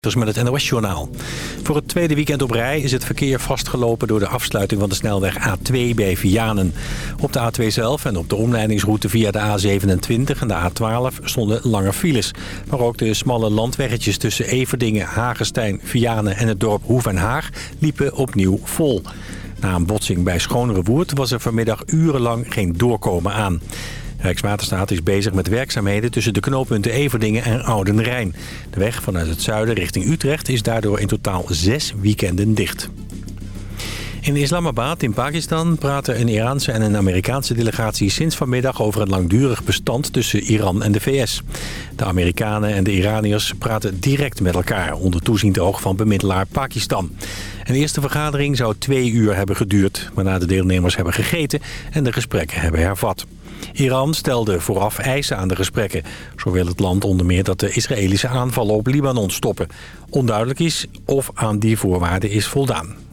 Dus met het NOS-journaal. Voor het tweede weekend op rij is het verkeer vastgelopen door de afsluiting van de snelweg A2 bij Vianen. Op de A2 zelf en op de omleidingsroute via de A27 en de A12 stonden lange files. Maar ook de smalle landweggetjes tussen Everdingen, Hagestein, Vianen en het dorp Hoef en Haag liepen opnieuw vol. Na een botsing bij Woert was er vanmiddag urenlang geen doorkomen aan. Rijkswaterstaat is bezig met werkzaamheden tussen de knooppunten Everdingen en Oudenrijn. De weg vanuit het zuiden richting Utrecht is daardoor in totaal zes weekenden dicht. In Islamabad in Pakistan praten een Iraanse en een Amerikaanse delegatie sinds vanmiddag over een langdurig bestand tussen Iran en de VS. De Amerikanen en de Iraniërs praten direct met elkaar onder toeziend oog van bemiddelaar Pakistan. Een eerste vergadering zou twee uur hebben geduurd, waarna de deelnemers hebben gegeten en de gesprekken hebben hervat. Iran stelde vooraf eisen aan de gesprekken. Zo wil het land onder meer dat de Israëlische aanvallen op Libanon stoppen. Onduidelijk is of aan die voorwaarden is voldaan.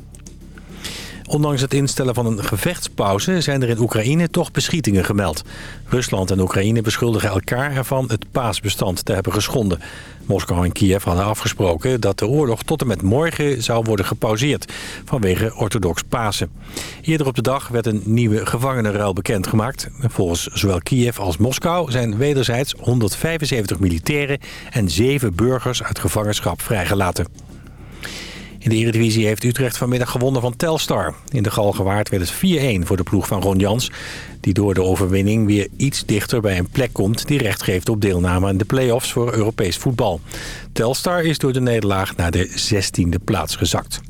Ondanks het instellen van een gevechtspauze zijn er in Oekraïne toch beschietingen gemeld. Rusland en Oekraïne beschuldigen elkaar ervan het paasbestand te hebben geschonden. Moskou en Kiev hadden afgesproken dat de oorlog tot en met morgen zou worden gepauzeerd vanwege orthodox Pasen. Eerder op de dag werd een nieuwe gevangenenruil bekendgemaakt. Volgens zowel Kiev als Moskou zijn wederzijds 175 militairen en 7 burgers uit gevangenschap vrijgelaten. In de Eredivisie heeft Utrecht vanmiddag gewonnen van Telstar. In de Galgenwaard werd het 4-1 voor de ploeg van Ron Jans... die door de overwinning weer iets dichter bij een plek komt... die recht geeft op deelname aan de play-offs voor Europees voetbal. Telstar is door de nederlaag naar de 16e plaats gezakt.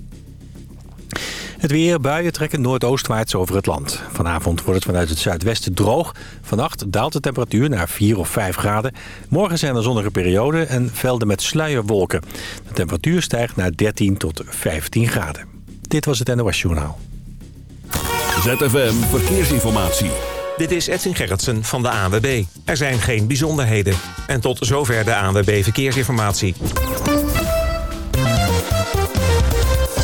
Het weer, buien trekken noordoostwaarts over het land. Vanavond wordt het vanuit het zuidwesten droog. Vannacht daalt de temperatuur naar 4 of 5 graden. Morgen zijn er zonnige perioden en velden met sluierwolken. De temperatuur stijgt naar 13 tot 15 graden. Dit was het NOS Journaal. ZFM Verkeersinformatie. Dit is Edwin Gerritsen van de ANWB. Er zijn geen bijzonderheden. En tot zover de ANWB Verkeersinformatie.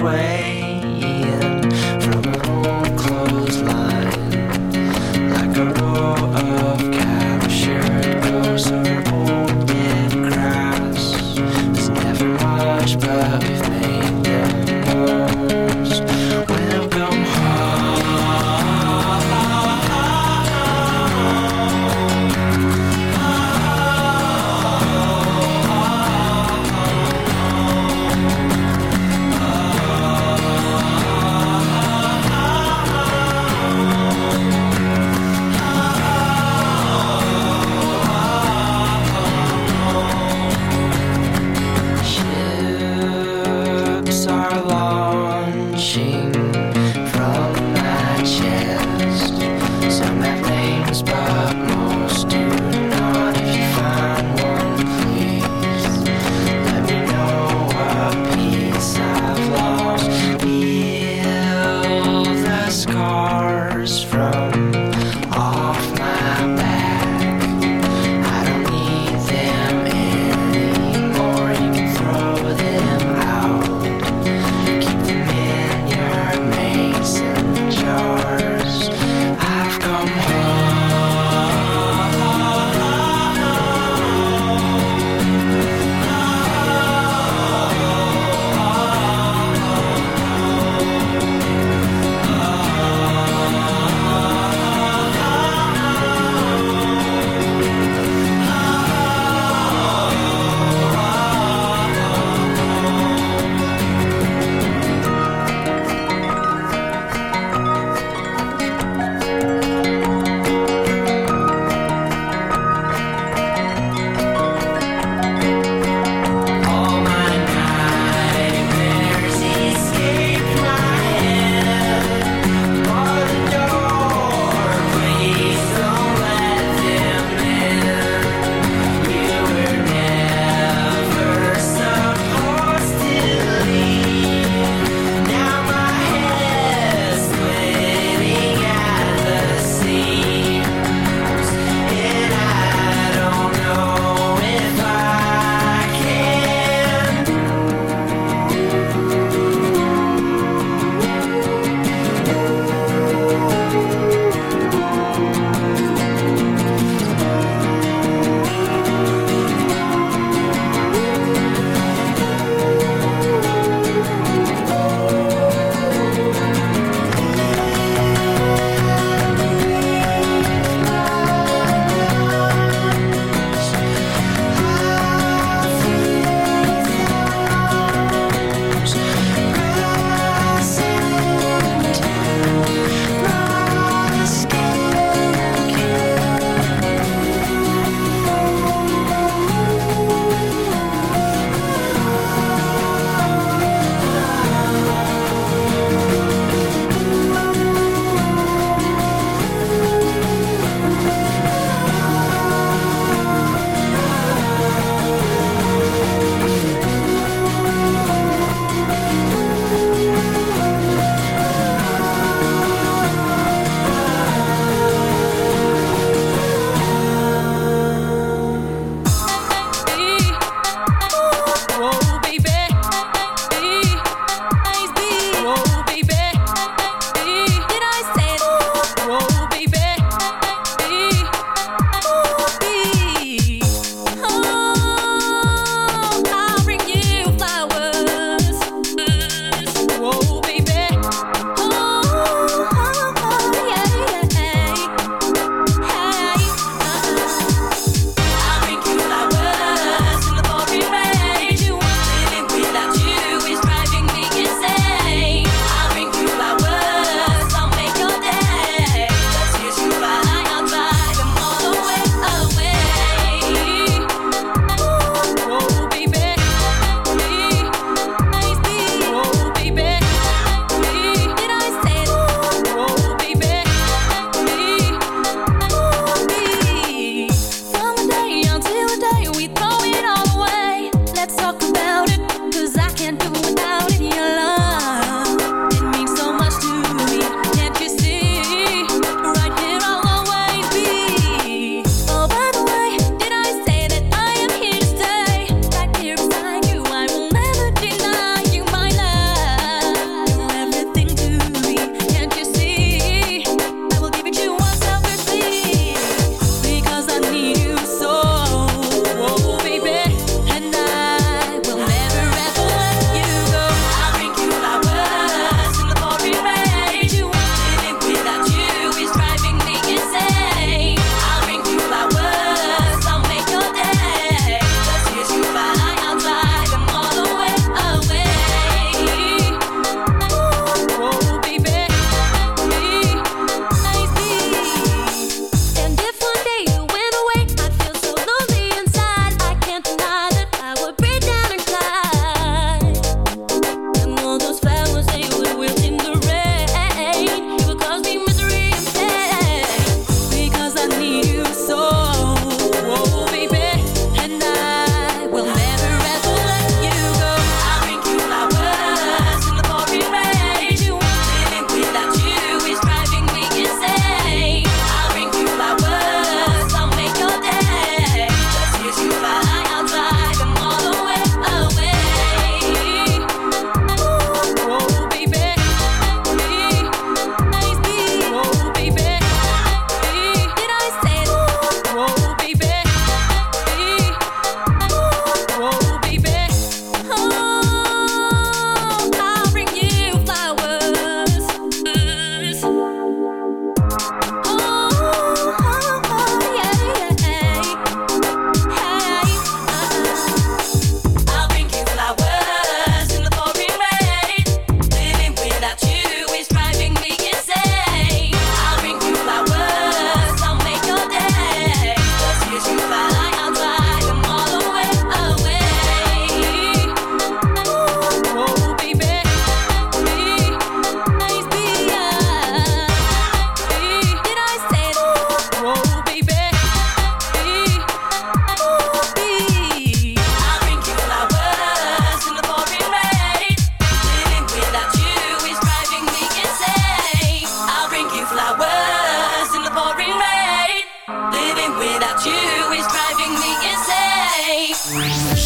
way.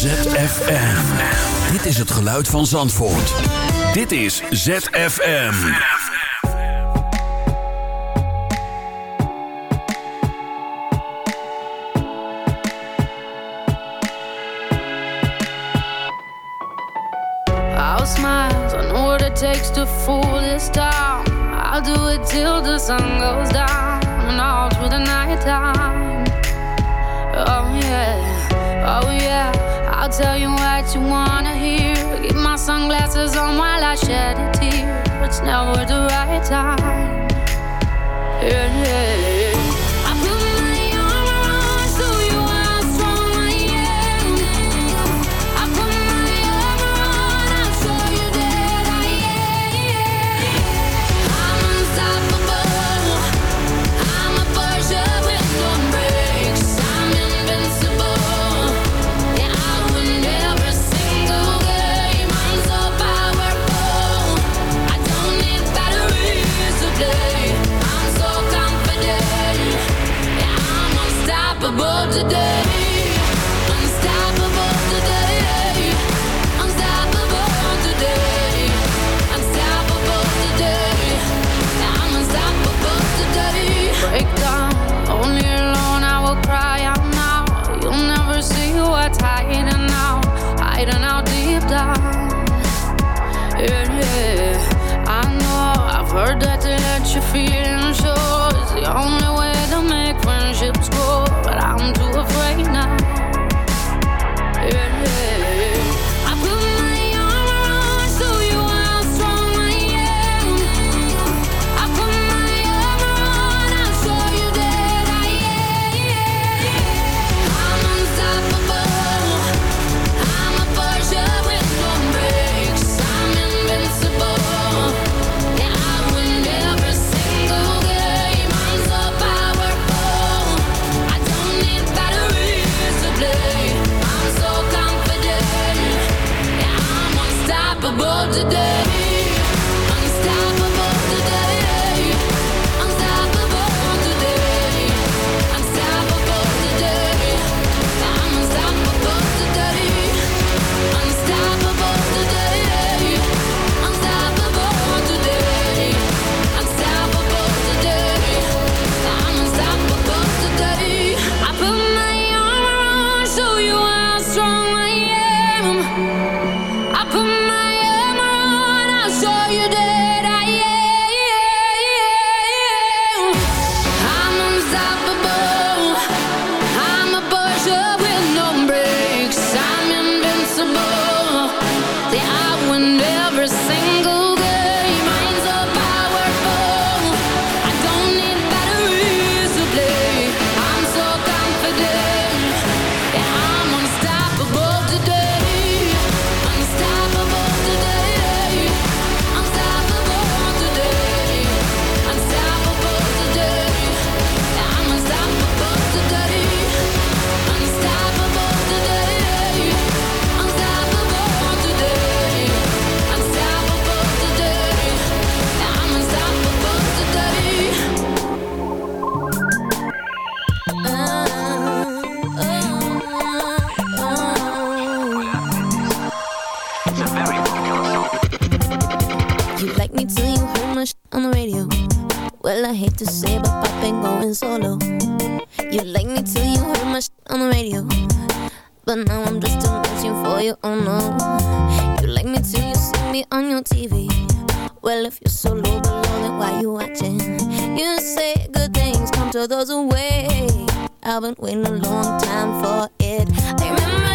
ZFM. Dit is het geluid van Zandvoort. Dit is ZFM. I'll smile, I know what it takes to fool this town. I'll do it till the sun goes down and all through the night time. Oh yeah, oh yeah. I'll tell you what you wanna hear. Keep my sunglasses on while I shed a tear. It's never the right time. yeah. yeah, yeah. I hate to say, but I've been going solo. You like me till you heard my shit on the radio. But now I'm just a matching for you, oh no. You like me till you see me on your TV. Well, if you're so low below, then why you watching? You say good things come to those who wait. I've been waiting a long time for it. I remember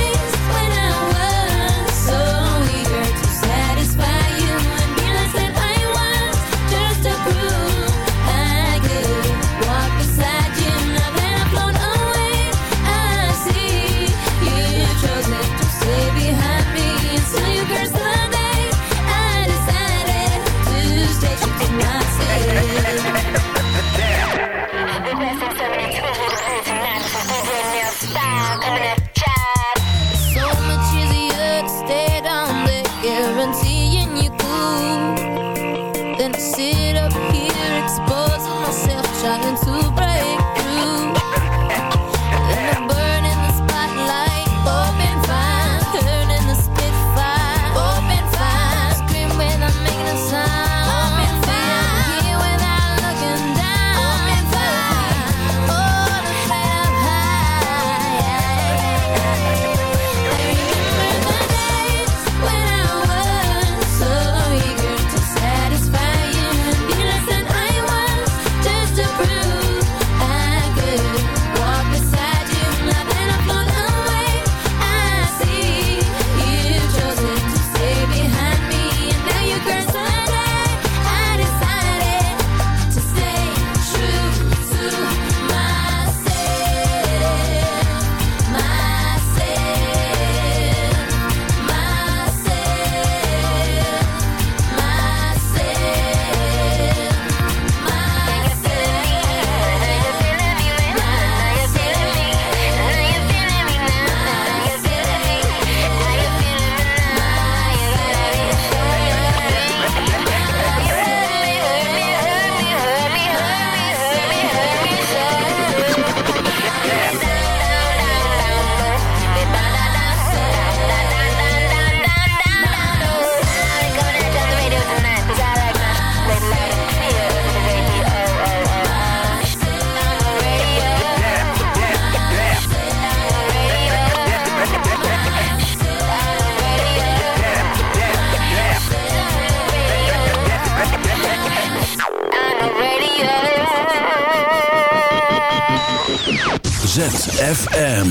ZFM.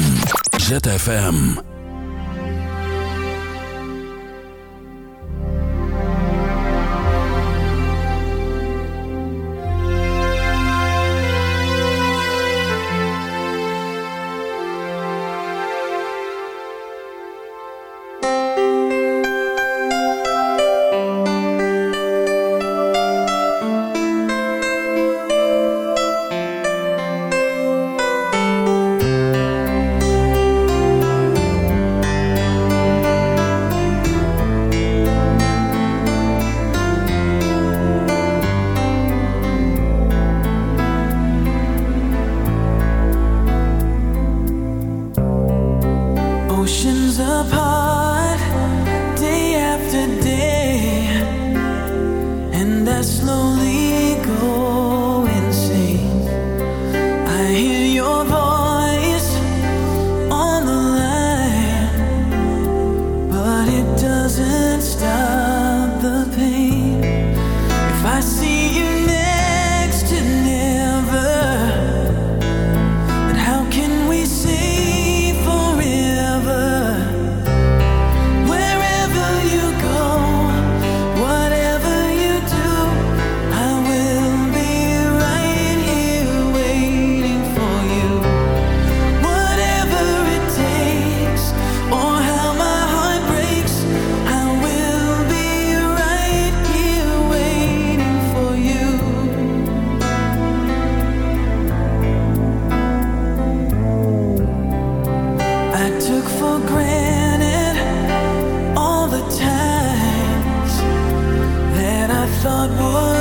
ZFM. 让我。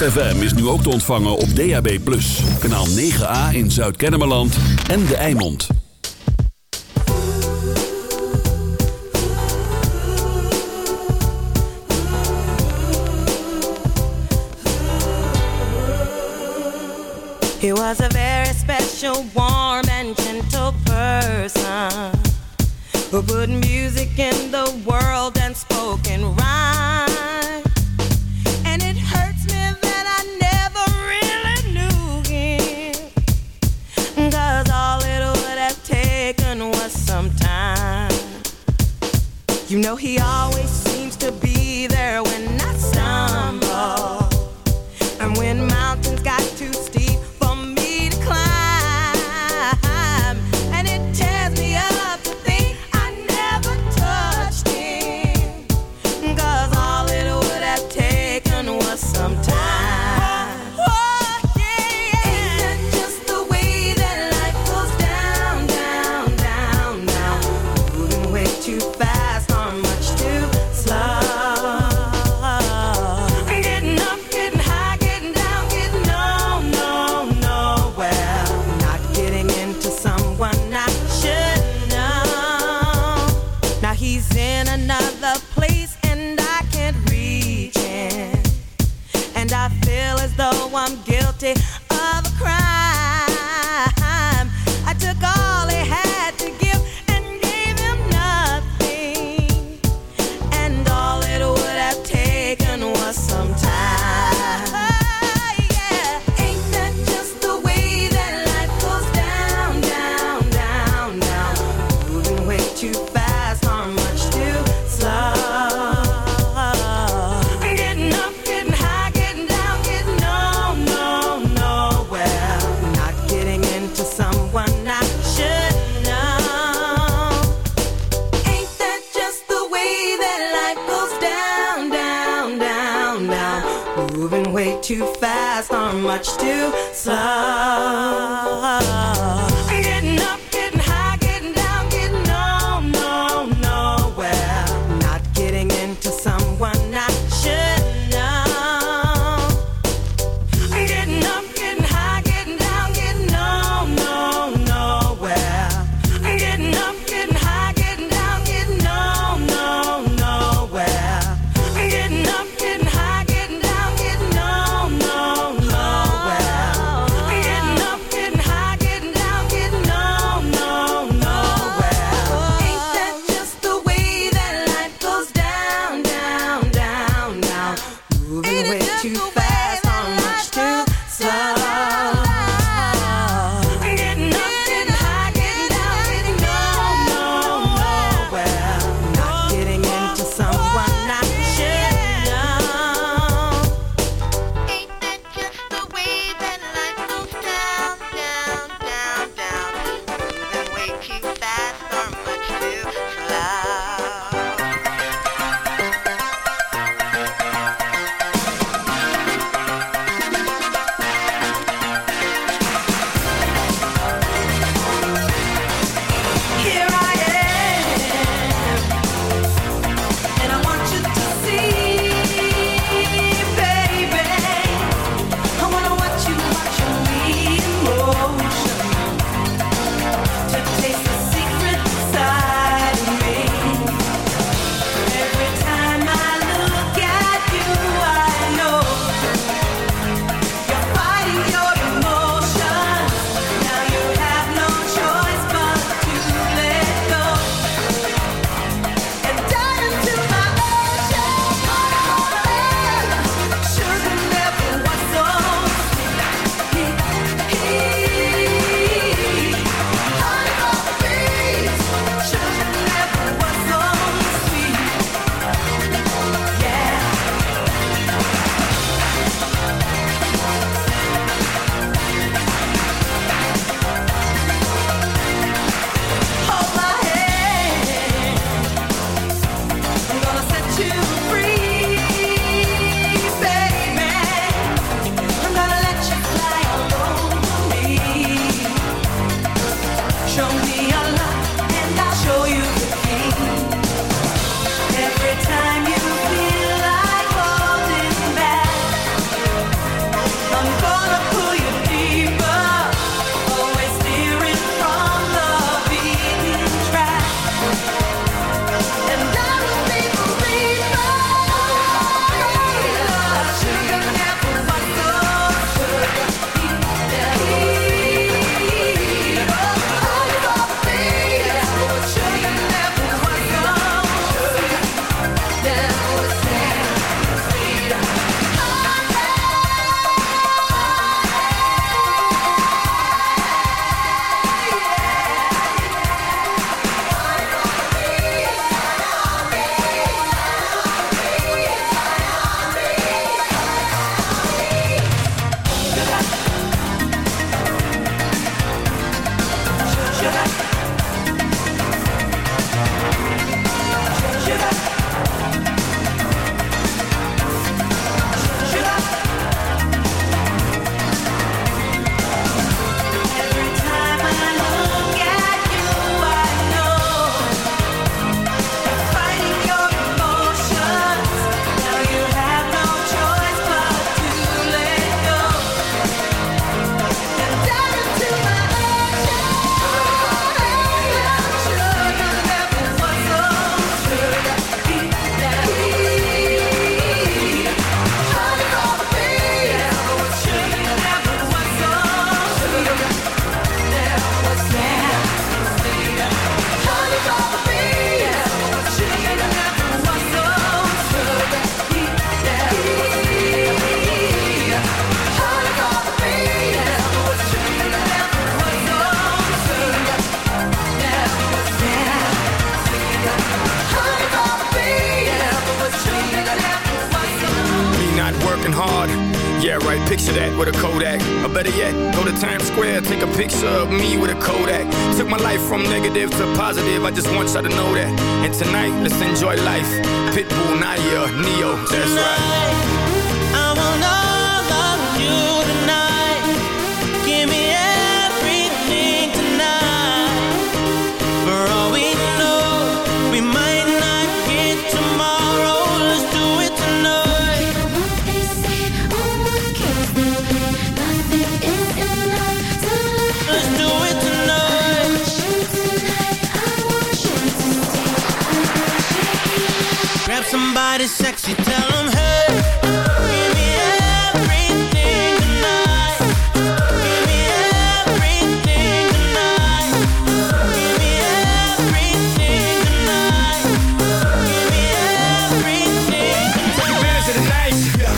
ZFM is nu ook te ontvangen op DAB+. Kanaal 9A in Zuid-Kennemerland en De Eimond. He was a very special, warm and gentle person Who put music in the world and spoken in know he always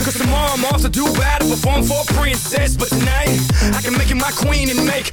Cause tomorrow I'm off to do battle, perform for a princess. But tonight, I can make you my queen and make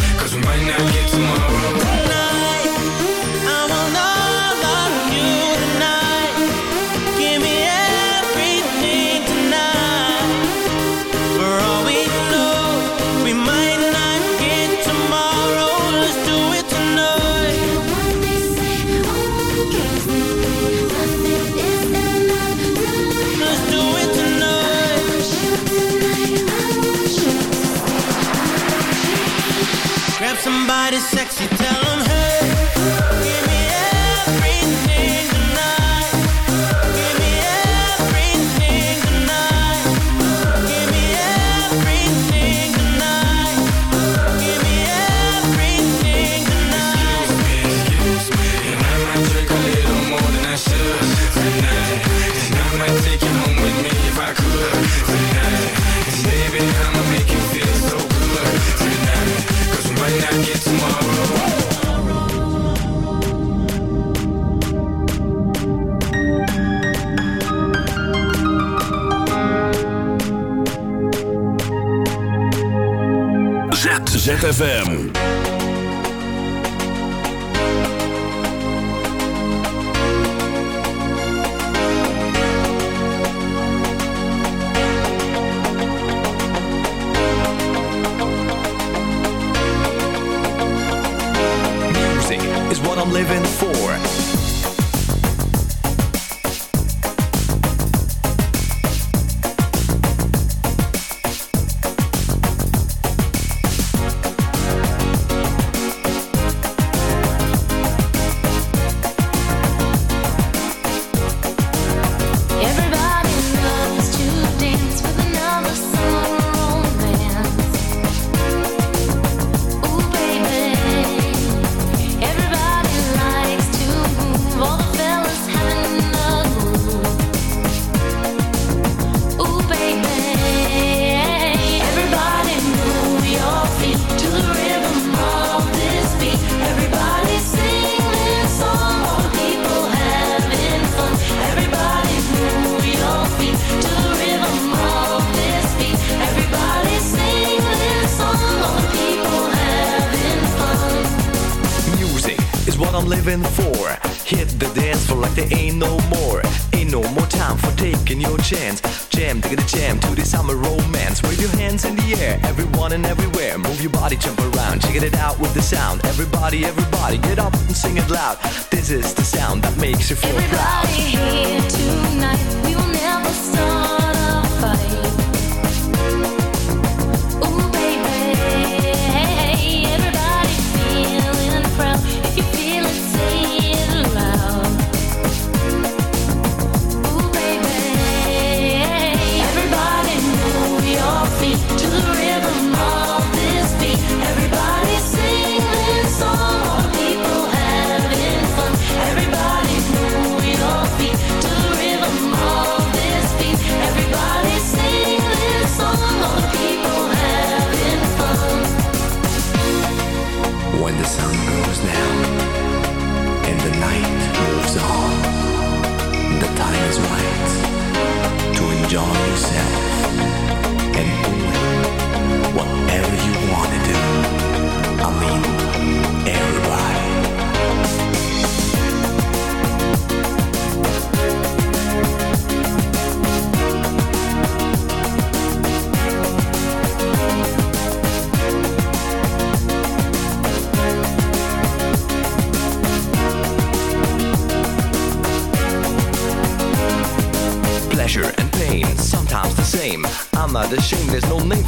Cause sexy, tell them ZFM. for. Everybody.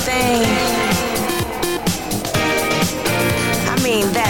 thing. I mean that.